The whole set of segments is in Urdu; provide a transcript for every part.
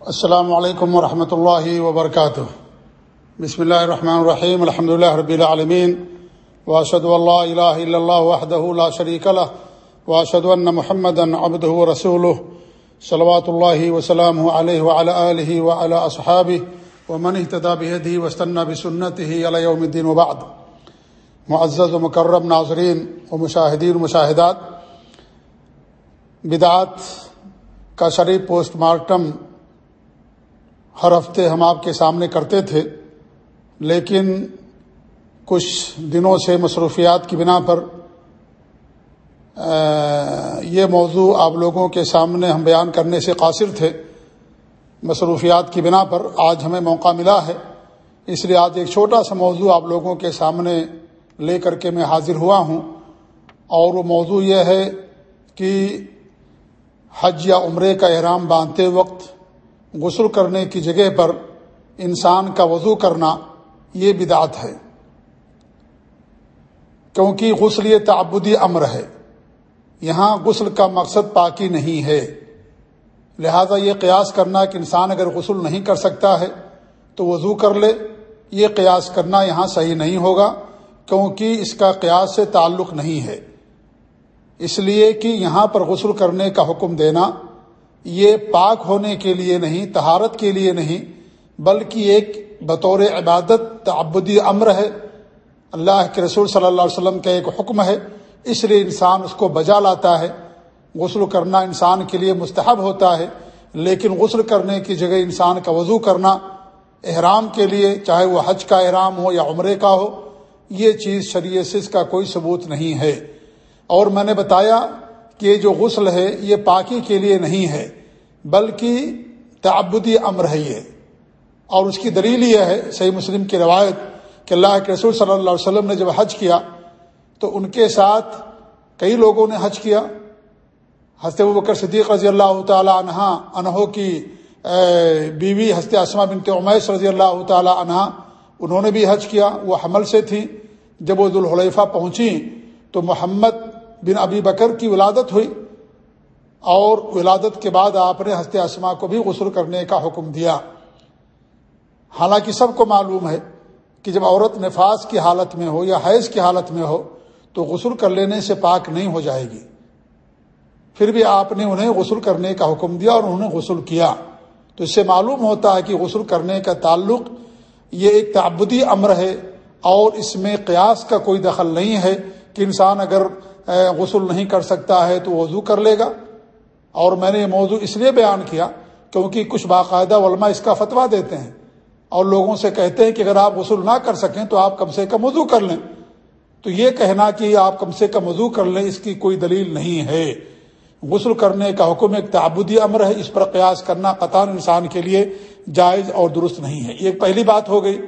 السلام علیکم ورحمۃ اللہ وبرکاتہ۔ بسم اللہ الرحمن الرحیم الحمد لله رب العالمین واشهد ان لا اله الا الله وحده لا شريك له واشهد ان محمدا عبده ورسوله صلوات الله وسلامه عليه وعلى اله وعلى اصحابه ومن اهتدى بهديه واستنى بسنته الى يوم الدين وبعد۔ معزز و مکرم ناظرین و مشاہدین مشاہدات، بدعات کا شریف پوسٹ مارٹم ہر ہفتے ہم آپ کے سامنے کرتے تھے، لیکن کچھ دنوں سے مصروفیات کی بنا پر یہ موضوع آپ لوگوں کے سامنے ہم بیان کرنے سے قاصر تھے۔ مصروفیات کی بنا پر آج ہمیں موقع ملا ہے۔ اس لیے آج ایک چھوٹا سا موضوع آپ لوگوں کے سامنے لے کر کے میں حاضر ہوا ہوں۔ اور وہ موضوع یہ ہے کہ حج یا عمرے کا احرام باندھتے وقت غسل کرنے کی جگہ پر انسان کا وضو کرنا یہ بدعت ہے۔ کیونکہ غسل یہ تعبدی امر ہے۔ یہاں غسل کا مقصد پاکی نہیں ہے۔ لہذا یہ قیاس کرنا کہ انسان اگر غسل نہیں کر سکتا ہے تو وضو کر لے۔ یہ قیاس کرنا یہاں صحیح نہیں ہوگا کیونکہ اس کا قیاس سے تعلق نہیں ہے۔ اس لیے کہ یہاں پر غسل کرنے کا حکم دینا یہ پاک ہونے کے لیے نہیں تہارت کے لیے نہیں، بلکہ ایک بطور عبادت، تعبدی امر ہے۔ اللہ کے رسول صلی اللہ علیہ وسلم کا ایک حکم ہے۔ اس لیے انسان اس کو بجا لاتا ہے۔ غسل کرنا انسان کے لیے مستحب ہوتا ہے، لیکن غسل کرنے کی جگہ انسان کا وضو کرنا، احرام کے لیے، چاہے وہ حج کا احرام ہو یا عمرے کا ہو، یہ چیز شریعت سے اس کا کوئی ثبوت نہیں ہے۔ اور میں نے بتایا کہ جو غسل ہے یہ پاکی کے لیے نہیں ہے، بلکہ تعبدی امر ہے یہ۔ اور اس کی دلیل یہ ہے، صحیح مسلم کی روایت کہ اللہ کے رسول صلی اللہ علیہ وسلم نے جب حج کیا تو ان کے ساتھ کئی لوگوں نے حج کیا۔ حضرت بکر صدیق رضی اللہ تعالی عنہ انہوں کی بیوی حضرت اسما بنت عمیس رضی اللہ تعالی عنہ انہوں نے بھی حج کیا۔ وہ حمل سے تھیں۔ جب وہ ذوالحلیفہ پہنچی تو محمد بن ابی بکر کی ولادت ہوئی اور ولادت کے بعد آپ نے ہست اسما کو بھی غسل کرنے کا حکم دیا۔ حالانکہ سب کو معلوم ہے کہ جب عورت نفاذ کی حالت میں ہو یا حیض کی حالت میں ہو تو غسل کر لینے سے پاک نہیں ہو جائے گی۔ پھر بھی آپ نے انہیں غسل کرنے کا حکم دیا اور انہوں نے غسل کیا۔ تو اس سے معلوم ہوتا ہے کہ غسل کرنے کا تعلق یہ ایک تعبدی امر ہے اور اس میں قیاس کا کوئی دخل نہیں ہے کہ انسان اگر غسل نہیں کر سکتا ہے تو وضو کر لے گا۔ اور میں نے یہ موضوع اس لیے بیان کیا کیونکہ کچھ باقاعدہ علماء اس کا فتویٰ دیتے ہیں۔ اور لوگوں سے کہتے ہیں کہ اگر آپ غسل نہ کر سکیں تو آپ کم سے کم وضو کر لیں۔ تو یہ کہنا کہ آپ کم سے کم وضو کر لیں، اس کی کوئی دلیل نہیں ہے۔ غسل کرنے کا حکم ایک تعبدی امر ہے، اس پر قیاس کرنا قطار انسان کے لیے جائز اور درست نہیں ہے۔ یہ پہلی بات ہو گئی۔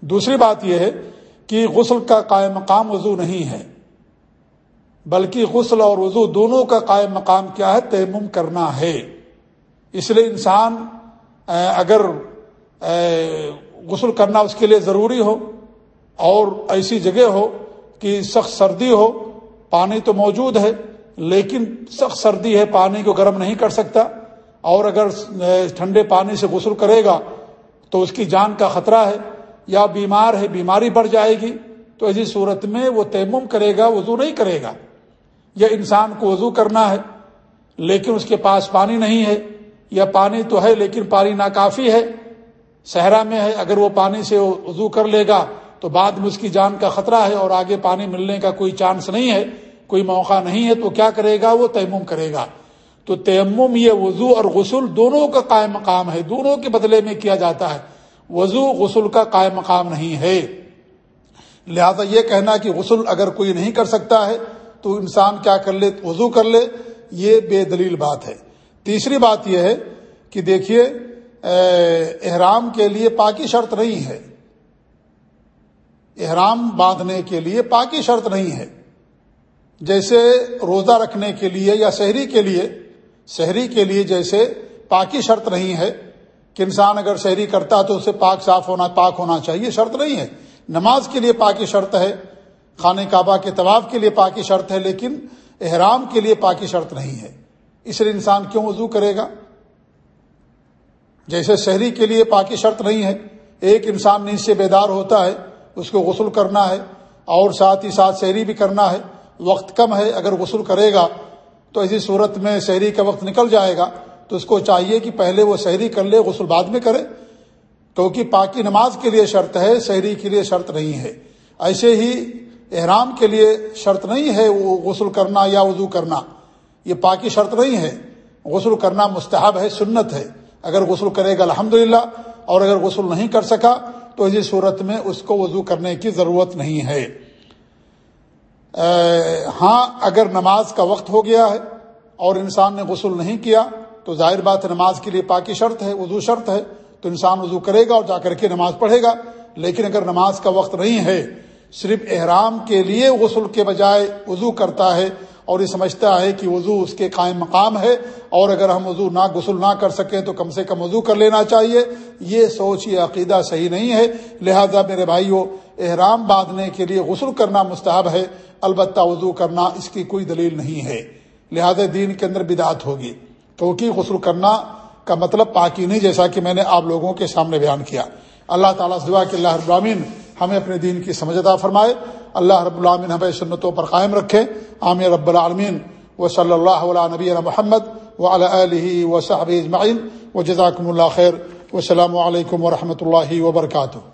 دوسری بات یہ ہے کہ غسل کا قائم مقام وضو نہیں ہے۔ بلکہ غسل اور وضو دونوں کا قائم مقام کیا ہے؟ تیمم کرنا ہے۔ اس لیے انسان اگر غسل کرنا اس کے لیے ضروری ہو اور ایسی جگہ ہو کہ سخت سردی ہو، پانی تو موجود ہے، لیکن سخت سردی ہے، پانی کو گرم نہیں کر سکتا اور اگر ٹھنڈے پانی سے غسل کرے گا تو اس کی جان کا خطرہ ہے یا بیمار ہے، بیماری بڑھ جائے گی تو ایسی صورت میں وہ تیمم کرے گا، وضو نہیں کرے گا۔ یا انسان کو وضو کرنا ہے، لیکن اس کے پاس پانی نہیں ہے، یا پانی تو ہے لیکن پانی ناکافی ہے، صحرا میں ہے، اگر وہ پانی سے وضو کر لے گا تو بعد میں اس کی جان کا خطرہ ہے اور آگے پانی ملنے کا کوئی چانس نہیں ہے، کوئی موقع نہیں ہے، تو کیا کرے گا؟ وہ تیمم کرے گا۔ تو تیمم یہ وضو اور غسل دونوں کا قائم مقام ہے، دونوں کے بدلے میں کیا جاتا ہے۔ وضو، غسل کا قائم مقام نہیں ہے۔ لہذا یہ کہنا کہ غسل اگر کوئی نہیں کر سکتا ہے تو انسان کیا کر لے، وضو کر لے، یہ بے دلیل بات ہے۔ تیسری بات یہ ہے کہ دیکھیے احرام کے لیے پاکی شرط نہیں ہے۔ احرام باندھنے کے لیے پاکی شرط نہیں ہے۔ جیسے روزہ رکھنے کے لیے یا شہری کے لیے شہری کے لیے جیسے پاکی شرط نہیں ہے کہ انسان اگر شہری کرتا تو اسے پاک صاف ہونا، پاک ہونا چاہیے، شرط نہیں ہے۔ نماز کے لیے پاکی شرط ہے۔ خانہ کعبہ کے طواف کے لیے پاکی شرط ہے، لیکن احرام کے لیے پاکی شرط نہیں ہے۔ اس لیے انسان کیوں وضو کرے گا؟ جیسے شہری کے لیے پاکی شرط نہیں ہے، ایک انسان نیند سے بیدار ہوتا ہے، اس کو غسل کرنا ہے، اور ساتھ ہی ساتھ شہری بھی کرنا ہے۔ وقت کم ہے، اگر غسل کرے گا تو ایسی صورت میں شہری کا وقت نکل جائے گا۔ تو اس کو چاہیے کہ پہلے وہ شہری کر لے، غسل بعد میں کرے، کیونکہ پاکی نماز کے لیے شرط ہے شہری کے لیے شرط نہیں ہے۔ ایسے ہی احرام کے لیے شرط نہیں ہے وہ غسل کرنا یا وضو کرنا، یہ پاکی شرط نہیں ہے۔ غسل کرنا مستحب ہے، سنت ہے۔ اگر غسل کرے گا الحمد اور اگر غسل نہیں کر سکا، تو اسی صورت میں اس کو وضو کرنے کی ضرورت نہیں ہے۔ ہاں اگر نماز کا وقت ہو گیا ہے اور انسان نے غسل نہیں کیا، تو ظاہر بات نماز کے لیے پاکی شرط ہے، وضو شرط ہے، تو انسان وضو کرے گا اور جا کر کے نماز پڑھے گا۔ لیکن اگر نماز کا وقت نہیں ہے صرف احرام کے لیے غسل کے بجائے وضو کرتا ہے اور یہ سمجھتا ہے کہ وضو اس کے قائم مقام ہے اور اگر ہم وضو نہ غسل نہ کر سکیں تو کم سے کم وضو کر لینا چاہیے۔ یہ سوچ یہ عقیدہ صحیح نہیں ہے۔ لہذا میرے بھائیوں احرام باندھنے کے لیے غسل کرنا مستحب ہے۔ البتہ وضو کرنا اس کی کوئی دلیل نہیں ہے۔ لہذا دین کے اندر بدعت ہوگی۔ کیونکہ غسل کرنا کا مطلب پاکی نہیں جیسا کہ میں نے آپ لوگوں کے سامنے بیان کیا۔ اللہ تعالیٰ سے دعا کہ اللہ ابرامین ہمیں اپنے دین کی سمجھتا فرمائے۔ اللہ رب العامن ہمیں سنتوں پر قائم رکھے۔ عامر رب العالمین۔ و صلی اللہ علیہ نبی محمد و علیہ و صحب اجمعین۔ و جزاکم اللہ خیر۔ و السلام علیکم و رحمۃ اللہ وبرکاتہ۔